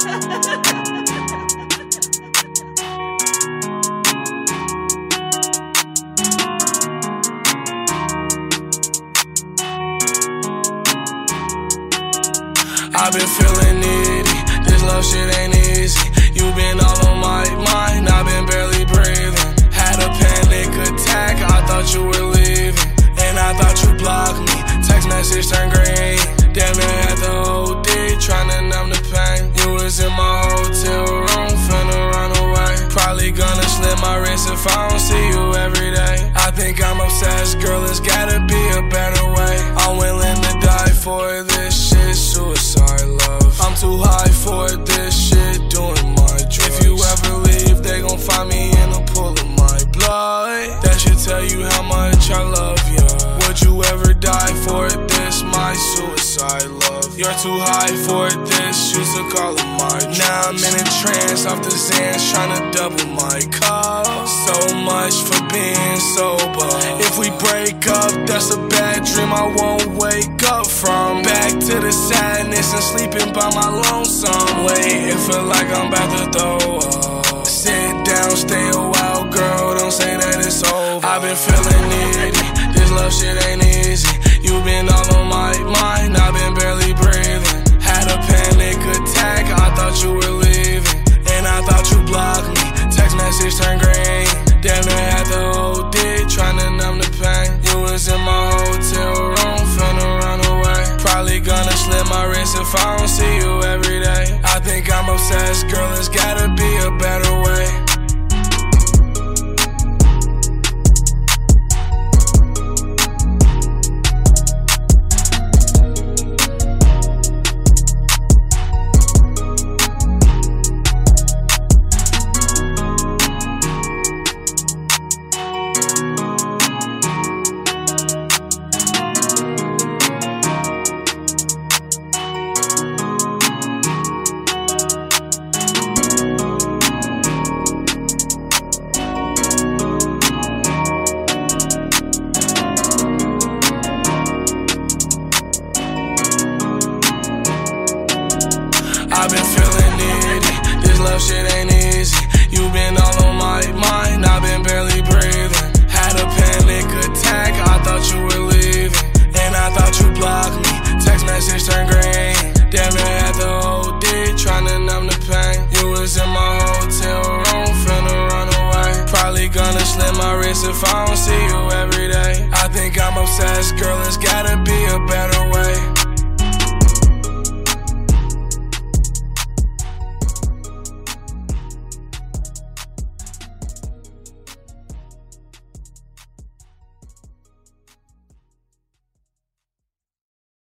I've been feeling needy. This love shit ain't easy. You've been all on my mind. I've been barely breathing. Had a panic attack. I thought you were leaving. And I thought you blocked me. Text message turned my wrist if I don't see you every day. I think I'm obsessed, girl. It's gotta be a better way. I'm willing to die for this shit. Suicide love. I'm too high for this shit. Doing my drugs. If you ever leave, they gon' find me in a pool of my blood. That should tell you how much I love you. Would you ever die for it? this? My suicide love. You're too high for this. Used to call it my drugs. Now I'm in a trance off the Xans, trying to double my cup. So much for being sober. If we break up, that's a bad dream I won't wake up from. Back to the sadness and sleeping by my lonesome. Wait, it feel like I'm about to throw up. Sit down, stay a while, girl. Don't say that it's over. I've been feeling needy. This love shit ain't easy. You've been all on my mind. Trying to numb the pain. You was in my hotel room. Finna run away. Probably gonna slip my wrist if I don't see you every day. I think I'm obsessed, girl. It's gotta be a better way. I've been feeling needy. This love shit ain't easy. You been all on my mind. I've been barely breathing. Had a panic attack. I thought you were leaving. And I thought you blocked me. Text message turned green. Damn it, had the OD. Trying to numb the pain. You was in my hotel room. Finna run away. Probably gonna slip my wrist if I don't see you every day. I think I'm obsessed, girl. It's gotta